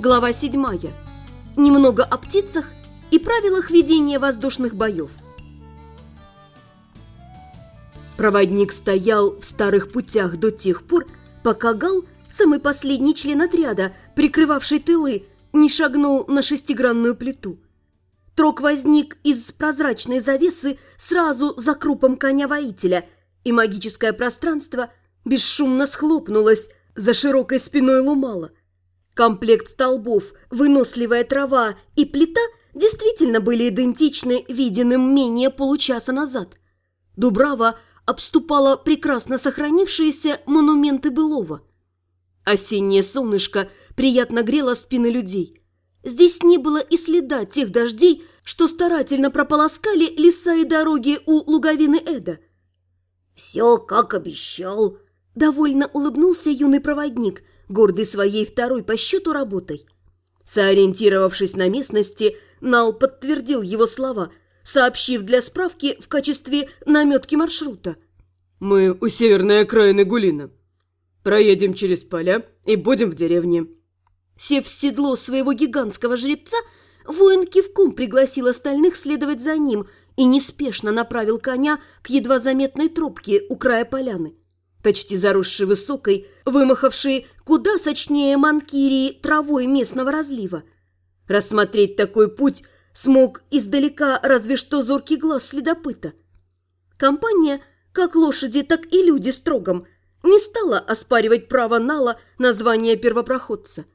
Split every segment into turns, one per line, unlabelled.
глава 7. Немного о птицах и правилах ведения воздушных боев. Проводник стоял в старых путях до тех пор, пока Гал, самый последний член отряда, прикрывавший тылы, не шагнул на шестигранную плиту. Трок возник из прозрачной завесы сразу за крупом коня-воителя, и магическое пространство бесшумно схлопнулось за широкой спиной Лумала. Комплект столбов, выносливая трава и плита действительно были идентичны виденным менее получаса назад. Дубрава обступала прекрасно сохранившиеся монументы былого. Осеннее солнышко приятно грело спины людей. Здесь не было и следа тех дождей, что старательно прополоскали леса и дороги у луговины Эда.
«Все, как обещал», –
довольно улыбнулся юный проводник – гордый своей второй по счету работой. Сориентировавшись на местности, Нал подтвердил его слова, сообщив для справки в качестве наметки маршрута.
«Мы у северной окраины Гулина. Проедем через поля и будем в деревне».
Сев в седло своего гигантского жеребца, воин кивком пригласил остальных следовать за ним и неспешно направил коня к едва заметной тропке у края поляны почти заросший высокой, вымахавшей куда сочнее манкирии травой местного разлива. Рассмотреть такой путь смог издалека разве что зоркий глаз следопыта. Компания, как лошади, так и люди строгом, не стала оспаривать право Нала на звание первопроходца.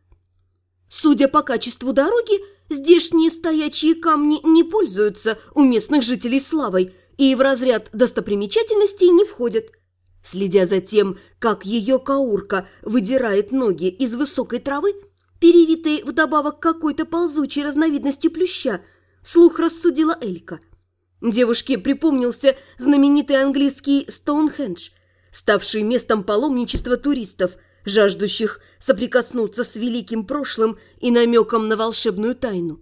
Судя по качеству дороги, здешние стоячие камни не пользуются у местных жителей славой и в разряд достопримечательностей не входят – Следя за тем, как ее каурка выдирает ноги из высокой травы, перевитой вдобавок какой-то ползучей разновидностью плюща, слух рассудила Элька. Девушке припомнился знаменитый английский Стоунхендж, ставший местом паломничества туристов, жаждущих соприкоснуться с великим прошлым и намеком на волшебную тайну.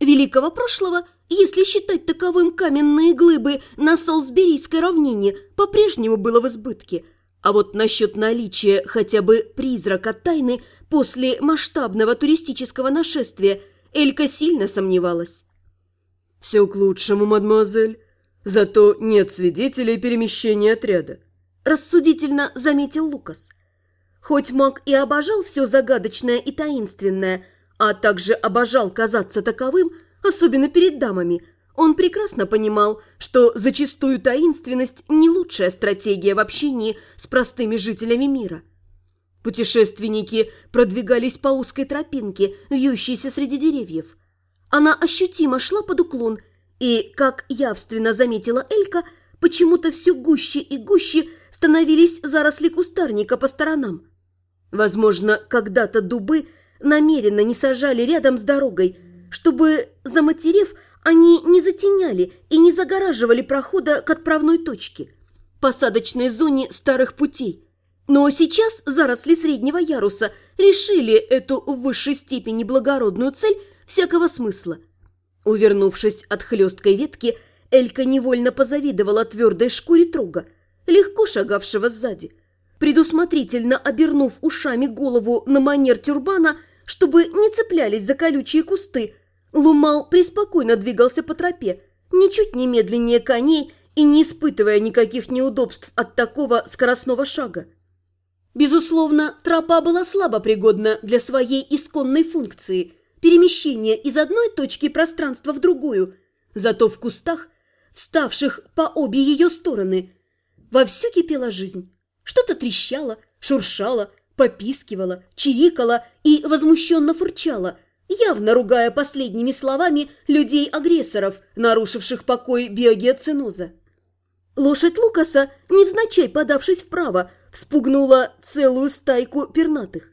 Великого прошлого – если считать таковым каменные глыбы на Солсберийской равнине, по-прежнему было в избытке. А вот насчет наличия хотя бы призрака тайны после масштабного туристического нашествия Элька сильно сомневалась.
«Все к лучшему, мадемуазель. Зато нет свидетелей перемещения отряда», –
рассудительно заметил Лукас. Хоть маг и обожал все загадочное и таинственное, а также обожал казаться таковым – особенно перед дамами. Он прекрасно понимал, что зачастую таинственность – не лучшая стратегия в общении с простыми жителями мира. Путешественники продвигались по узкой тропинке, вьющейся среди деревьев. Она ощутимо шла под уклон, и, как явственно заметила Элька, почему-то все гуще и гуще становились заросли кустарника по сторонам. Возможно, когда-то дубы намеренно не сажали рядом с дорогой – чтобы, заматерев, они не затеняли и не загораживали прохода к отправной точке, посадочной зоне старых путей. Но сейчас заросли среднего яруса решили эту в высшей степени благородную цель всякого смысла. Увернувшись от хлесткой ветки, Элька невольно позавидовала твердой шкуре трога, легко шагавшего сзади. Предусмотрительно обернув ушами голову на манер тюрбана, чтобы не цеплялись за колючие кусты, Лумал преспокойно двигался по тропе, ничуть не медленнее коней и не испытывая никаких неудобств от такого скоростного шага. Безусловно, тропа была слабо пригодна для своей исконной функции – перемещения из одной точки пространства в другую, зато в кустах, вставших по обе ее стороны, вовсю кипела жизнь. Что-то трещало, шуршало, попискивало, чирикало и возмущенно фурчало – явно ругая последними словами людей-агрессоров, нарушивших покой биогеоциноза. Лошадь Лукаса, невзначай подавшись вправо, вспугнула целую стайку пернатых.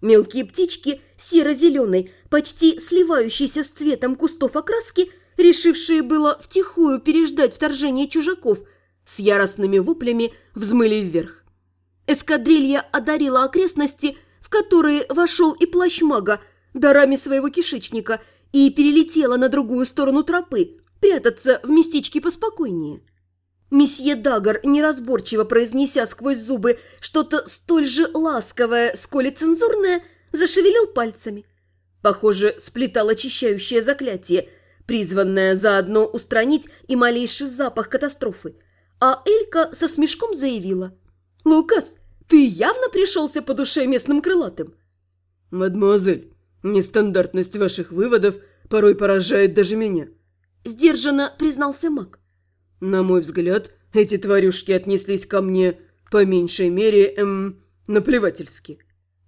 Мелкие птички серо-зеленой, почти сливающиеся с цветом кустов окраски, решившие было втихую переждать вторжение чужаков, с яростными воплями взмыли вверх. Эскадрилья одарила окрестности, в которые вошел и плащ мага, дарами своего кишечника и перелетела на другую сторону тропы, прятаться в местечке поспокойнее. Месье Дагар, неразборчиво произнеся сквозь зубы что-то столь же ласковое, сколь и цензурное, зашевелил пальцами. Похоже, сплетал очищающее заклятие, призванное заодно устранить и малейший запах катастрофы. А Элька со смешком заявила. «Лукас, ты явно пришелся по душе местным крылатым?»
«Мадемуазель, нестандартность ваших выводов порой поражает даже меня», –
сдержанно признался маг.
«На мой взгляд, эти тварюшки отнеслись ко мне по меньшей мере, эм, наплевательски».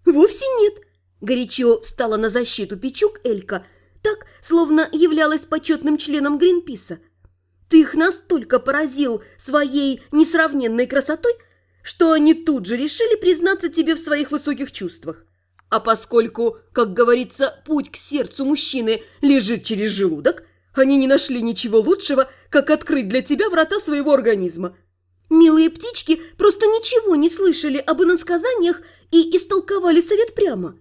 «Вовсе нет», – горячо встала на защиту Пичук Элька, так, словно являлась почетным членом Гринписа. «Ты их настолько поразил своей несравненной красотой, что они тут же решили признаться тебе в своих высоких чувствах. А поскольку, как говорится, путь к сердцу мужчины лежит через желудок, они не нашли ничего лучшего, как открыть для тебя врата своего организма. Милые птички просто ничего не слышали об иносказаниях и истолковали совет прямо.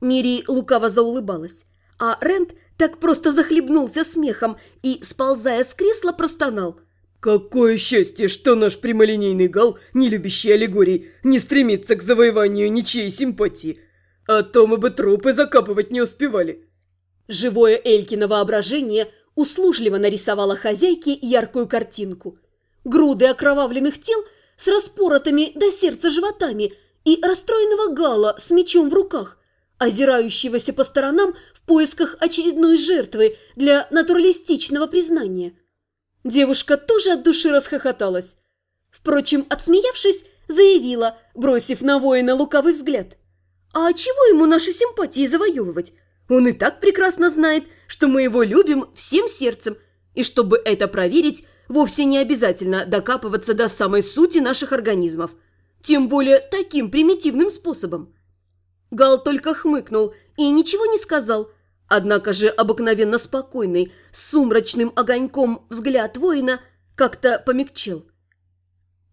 Мири лукаво заулыбалась, а Рент так просто захлебнулся смехом и, сползая с кресла, простонал.
«Какое счастье, что наш прямолинейный гал, не любящий аллегорий, не стремится к завоеванию ничьей симпатии!» А то мы бы трупы закапывать не успевали.
Живое Элькино воображение услужливо нарисовало хозяйке яркую картинку. Груды окровавленных тел с распоротыми до сердца животами и расстроенного гала с мечом в руках, озирающегося по сторонам в поисках очередной жертвы для натуралистичного признания. Девушка тоже от души расхохоталась. Впрочем, отсмеявшись, заявила, бросив на воина лукавый взгляд. А чего ему наши симпатии завоевывать? Он и так прекрасно знает, что мы его любим всем сердцем, и чтобы это проверить, вовсе не обязательно докапываться до самой сути наших организмов, тем более таким примитивным способом. Гал только хмыкнул и ничего не сказал, однако же обыкновенно спокойный, с сумрачным огоньком взгляд воина как-то помягчел.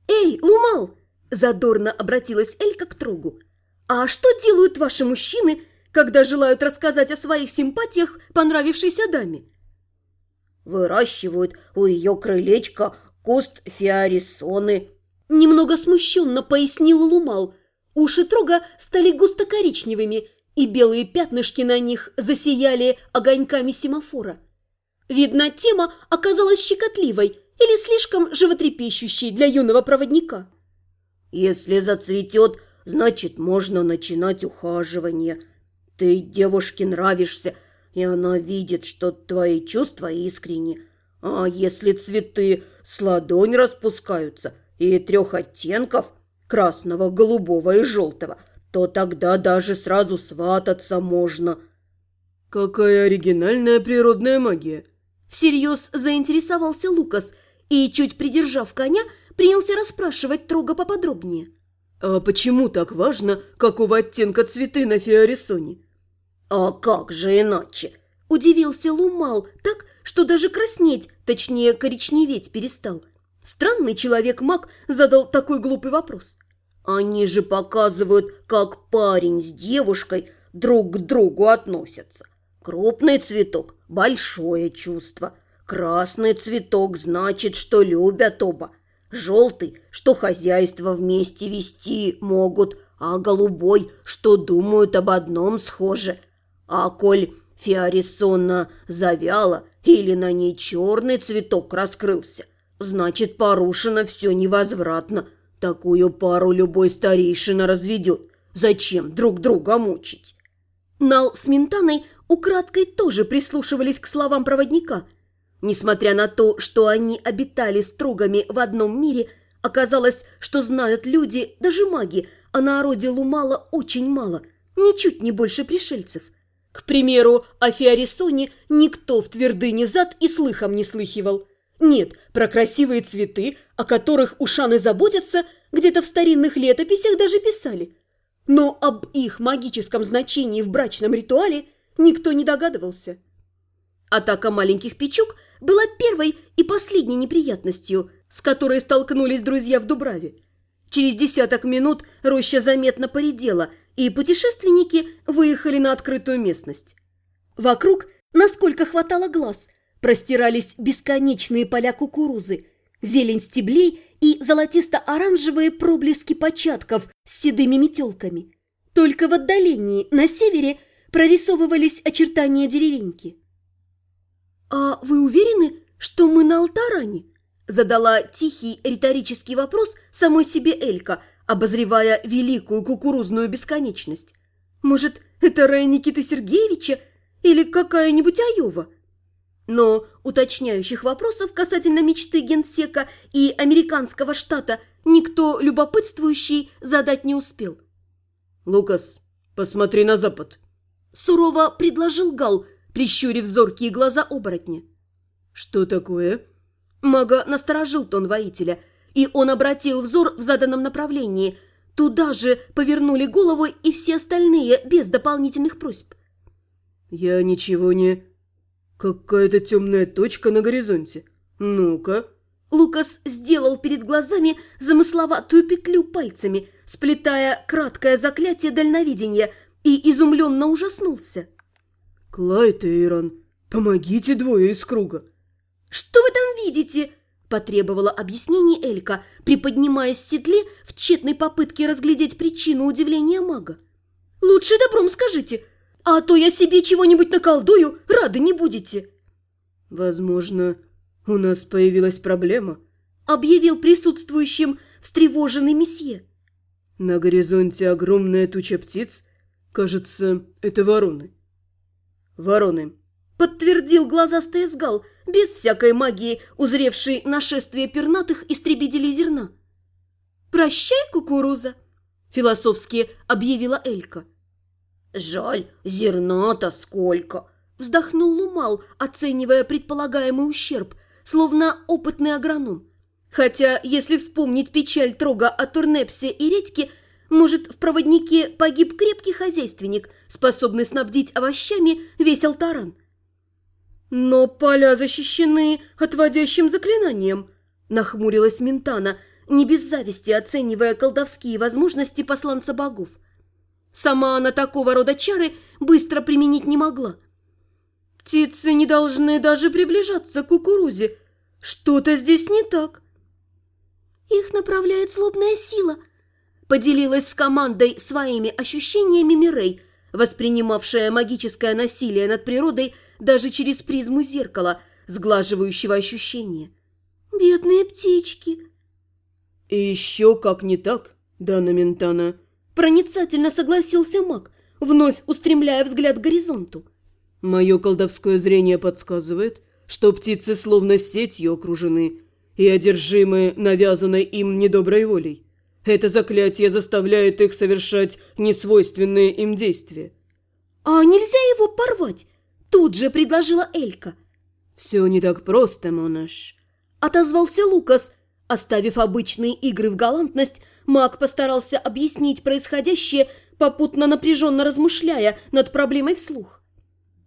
«Эй, Лумал!» – задорно обратилась Элька к Трогу. «А что делают ваши мужчины, когда желают рассказать о своих симпатиях понравившейся даме?»
«Выращивают у ее крылечка куст фиорисоны», –
немного смущенно пояснил Лумал. Уши Трога стали густо-коричневыми, и белые пятнышки на них засияли огоньками семафора. Видно, тема оказалась щекотливой или слишком животрепещущей для юного проводника.
«Если зацветет значит, можно начинать ухаживание. Ты девушке нравишься, и она видит, что твои чувства искренни. А если цветы с ладонь распускаются и трех оттенков – красного, голубого и желтого – то тогда даже сразу свататься можно.
Какая оригинальная природная магия!
Всерьез заинтересовался Лукас и, чуть придержав коня, принялся расспрашивать Трога поподробнее.
«А почему так важно, какого оттенка цветы на фиорисоне?»
«А как же иначе?»
– удивился Лумал так, что даже краснеть, точнее коричневеть перестал. Странный человек-маг задал такой глупый вопрос.
«Они же показывают, как парень с девушкой друг к другу относятся. Крупный цветок – большое чувство. Красный цветок значит, что любят оба. Желтый, что хозяйство вместе вести могут, а голубой, что думают об одном схоже. А коль фиорисонна завяла или на ней черный цветок раскрылся, значит, порушено все невозвратно. Такую пару любой старейшина разведет. Зачем друг друга мучить?
Нал с Ментаной украдкой тоже прислушивались к словам проводника – Несмотря на то, что они обитали строгами в одном мире, оказалось, что знают люди, даже маги, о народе Лумала очень мало, ничуть не больше пришельцев. К примеру, о Фиорисоне никто в твердыне зад и слыхом не слыхивал. Нет, про красивые цветы, о которых ушаны заботятся, где-то в старинных летописях даже писали. Но об их магическом значении в брачном ритуале никто не догадывался. Атака маленьких печук была первой и последней неприятностью, с которой столкнулись друзья в Дубраве. Через десяток минут роща заметно поредела, и путешественники выехали на открытую местность. Вокруг, насколько хватало глаз, простирались бесконечные поля кукурузы, зелень стеблей и золотисто-оранжевые проблески початков с седыми метелками. Только в отдалении, на севере, прорисовывались очертания деревеньки. «А вы уверены, что мы на Алтаране?» Задала тихий риторический вопрос самой себе Элька, обозревая великую кукурузную бесконечность. «Может, это рай Никиты Сергеевича или какая-нибудь Айова?» Но уточняющих вопросов касательно мечты генсека и американского штата никто любопытствующий задать не успел.
«Лукас, посмотри на запад!»
Сурово предложил Гал, прищурив зоркие глаза оборотня.
«Что такое?»
Мага насторожил тон воителя, и он обратил взор в заданном направлении. Туда же повернули голову и все остальные, без дополнительных просьб.
«Я ничего не...» «Какая-то темная точка на горизонте. Ну-ка».
Лукас сделал перед глазами замысловатую петлю пальцами, сплетая краткое заклятие дальновидения, и изумленно ужаснулся.
«Клайд и Эйрон, помогите двое из круга».
«Что вы там видите?» – потребовала объяснений Элька, приподнимаясь в седле в тщетной попытке разглядеть причину удивления мага. «Лучше добром скажите, а то я себе чего-нибудь наколдую, рады не будете».
«Возможно, у нас появилась проблема», –
объявил присутствующим встревоженный месье.
«На горизонте огромная туча птиц. Кажется, это вороны».
«Вороны», – подтвердил глазастый эсгал, без всякой магии, узревший нашествие пернатых истребителей зерна. «Прощай, кукуруза», – философски объявила Элька.
«Жаль, зерна-то сколько!»
– вздохнул Лумал, оценивая предполагаемый ущерб, словно опытный агроном. Хотя, если вспомнить печаль Трога о Турнепсе и Редьке, может, в проводнике погиб крепкий хозяйственник, способный снабдить овощами весь алтаран. «Но поля защищены отводящим заклинанием», – нахмурилась Ментана, не без зависти оценивая колдовские возможности посланца богов. Сама она такого рода чары быстро применить не могла. Птицы не должны даже приближаться к кукурузе. Что-то здесь не так. Их направляет злобная сила. Поделилась с командой своими ощущениями Мирей, воспринимавшая магическое насилие над природой даже через призму зеркала, сглаживающего ощущения. Бедные птички.
И еще как не так, Дана Ментана.
Проницательно согласился маг, вновь устремляя взгляд к горизонту.
Мое колдовское зрение подсказывает, что птицы словно сетью окружены и одержимы навязанной им недоброй волей. Это заклятие заставляет их совершать несвойственные им действия.
«А нельзя его порвать?» – тут же предложила Элька.
«Все не так просто, Монаш», –
отозвался Лукас. Оставив обычные игры в галантность, Маг постарался объяснить происходящее, попутно напряженно размышляя над проблемой вслух.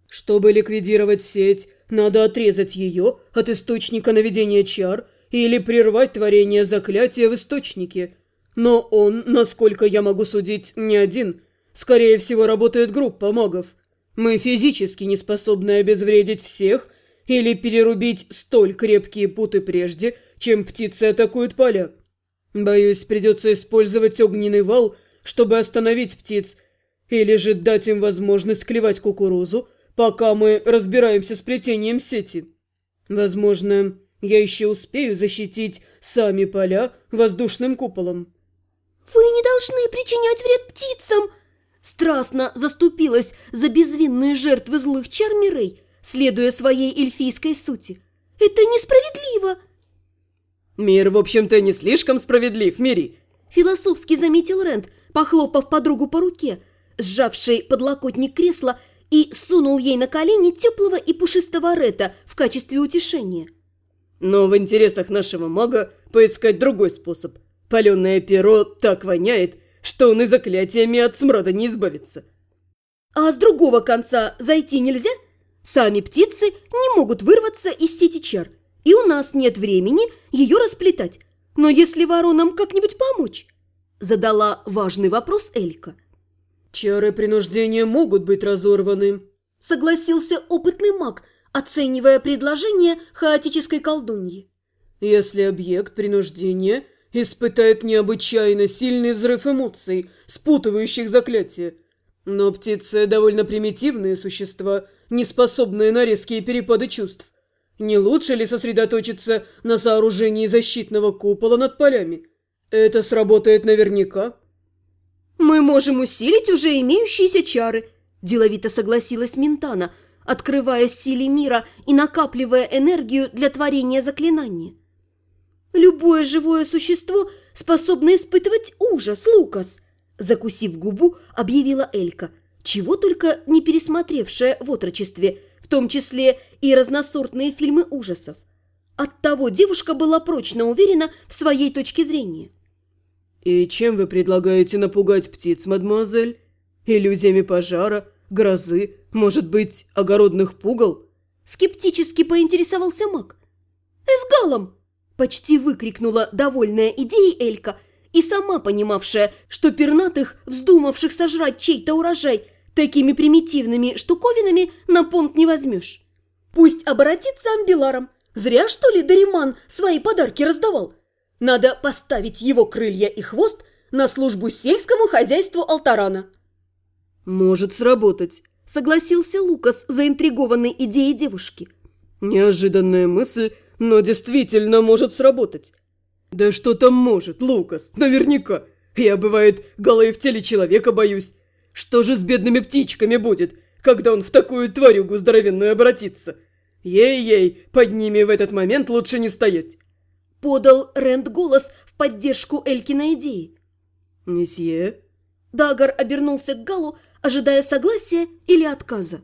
«Чтобы ликвидировать сеть, надо отрезать ее от источника наведения чар или прервать творение заклятия в источнике. Но он, насколько я могу судить, не один. Скорее всего, работает группа магов. Мы физически не способны обезвредить всех или перерубить столь крепкие путы прежде, чем птицы атакуют поля. Боюсь, придется использовать огненный вал, чтобы остановить птиц, или же дать им возможность клевать кукурузу, пока мы разбираемся с плетением сети. Возможно, я еще успею защитить сами поля воздушным куполом.
«Вы не должны причинять вред птицам!» Страстно заступилась за безвинные жертвы злых чар Мирей, следуя своей эльфийской сути. «Это несправедливо!»
«Мир, в общем-то, не слишком справедлив, Мири», –
философски заметил Рент, похлопав подругу по руке, сжавший подлокотник кресла и сунул ей на колени теплого и пушистого Рета в качестве утешения.
«Но в интересах нашего мага поискать другой способ. Паленое перо так воняет, что он и заклятиями от смрада не избавится».
«А с другого конца зайти нельзя? Сами птицы не могут вырваться из сети чар» и у нас нет времени ее расплетать. Но если воронам как-нибудь помочь?» Задала важный вопрос Элька.
«Чары принуждения могут быть разорваны»,
согласился опытный маг, оценивая предложение хаотической колдуньи.
«Если объект принуждения испытает необычайно сильный взрыв эмоций, спутывающих заклятие. Но птицы довольно примитивные существа, не способные на резкие перепады чувств. Не лучше ли сосредоточиться на сооружении защитного купола над полями? Это сработает наверняка.
«Мы можем усилить уже имеющиеся чары», – деловито согласилась Ментана, открывая силе мира и накапливая энергию для творения заклинания. «Любое живое существо способно испытывать ужас, Лукас», – закусив губу, объявила Элька, чего только не пересмотревшая в отрочестве, в том числе и разносортные фильмы ужасов. Оттого девушка была прочно уверена в своей точке зрения.
«И чем вы предлагаете напугать птиц, мадемуазель? Иллюзиями пожара, грозы, может быть, огородных пугал?»
Скептически поинтересовался маг. «Эсгалом!» – почти выкрикнула довольная идеей Элька и сама понимавшая, что пернатых, вздумавших сожрать чей-то урожай, такими примитивными штуковинами на понт не возьмешь. Пусть обратится амбиларом. Зря, что ли, Дариман свои подарки раздавал? Надо поставить его крылья и хвост на службу сельскому хозяйству Алтарана.
«Может сработать», –
согласился Лукас, заинтригованный идеей девушки.
«Неожиданная мысль, но действительно может сработать». «Да что там может, Лукас, наверняка. Я, бывает, голой в теле человека боюсь. Что же с бедными птичками будет, когда он в такую тварюгу здоровенную обратится? Ей-ей, под ними в этот момент лучше не стоять».
Подал Рэнд голос в поддержку Элькиной идеи.
«Месье?»
Дагар обернулся к Галу, ожидая согласия или отказа.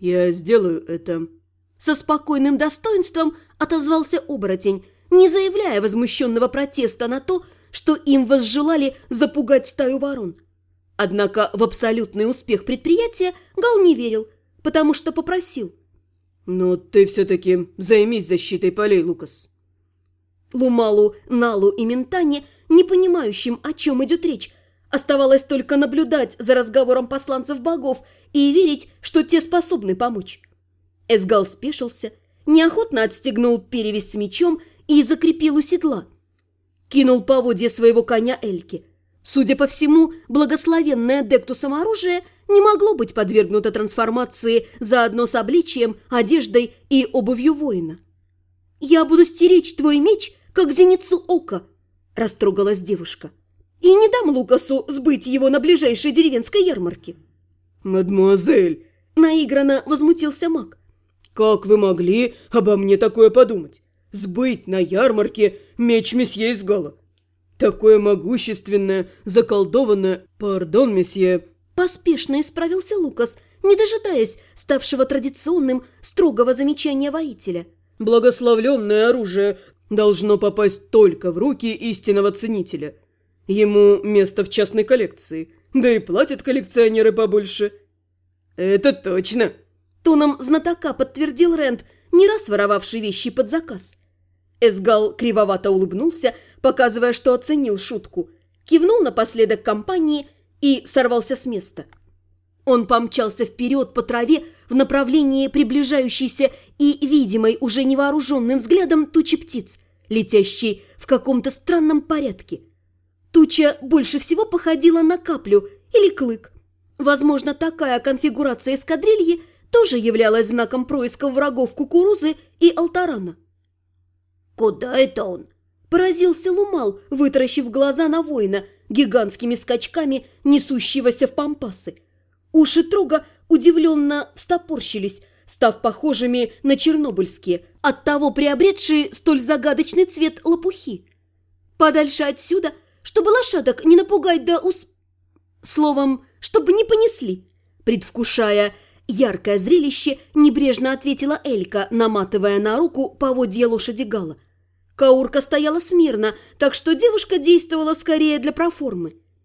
«Я сделаю это».
Со спокойным достоинством отозвался оборотень, не заявляя возмущенного протеста на то, что им возжелали запугать стаю ворон. Однако в абсолютный успех предприятия Гал не верил, потому что попросил.
«Но ты все-таки займись защитой полей, Лукас».
Лумалу, Налу и Ментане, не понимающим, о чем идет речь, оставалось только наблюдать за разговором посланцев богов и верить, что те способны помочь. Эсгал спешился, неохотно отстегнул перевязь с мечом и закрепил у седла. Кинул поводья своего коня Эльке. Судя по всему, благословенное дектусом оружие не могло быть подвергнуто трансформации заодно с обличием, одеждой и обувью воина. «Я буду стеречь твой меч как зеницу ока!» – растрогалась девушка. «И не дам Лукасу сбыть его на ближайшей деревенской ярмарке!»
«Мадемуазель!»
– наигранно возмутился маг.
«Как вы могли обо мне такое подумать? Сбыть на ярмарке меч месье из Гала? Такое могущественное, заколдованное... Пардон, месье!»
Поспешно исправился Лукас, не дожидаясь ставшего традиционным строгого замечания воителя.
«Благословленное оружие должно попасть только в руки истинного ценителя. Ему место в частной коллекции, да и платят коллекционеры побольше. Это точно.
Тоном знатока подтвердил Рэнд, не раз воровавший вещи под заказ. Эсгал кривовато улыбнулся, показывая, что оценил шутку, кивнул напоследок компании и сорвался с места. Он помчался вперед по траве в направлении приближающейся и видимой уже невооруженным взглядом тучи птиц, летящей в каком-то странном порядке. Туча больше всего походила на каплю или клык. Возможно, такая конфигурация эскадрильи тоже являлась знаком происка врагов кукурузы и алтарана.
«Куда это он?»
– поразился Лумал, вытаращив глаза на воина, гигантскими скачками несущегося в пампасы – Уши Трога удивленно встопорщились, став похожими на чернобыльские, оттого приобретшие столь загадочный цвет лопухи. Подальше отсюда, чтобы лошадок не напугать да ус... Словом, чтобы не понесли. Предвкушая яркое зрелище, небрежно ответила Элька, наматывая на руку поводья лошади Гала. Каурка стояла смирно, так что девушка действовала скорее для проформы –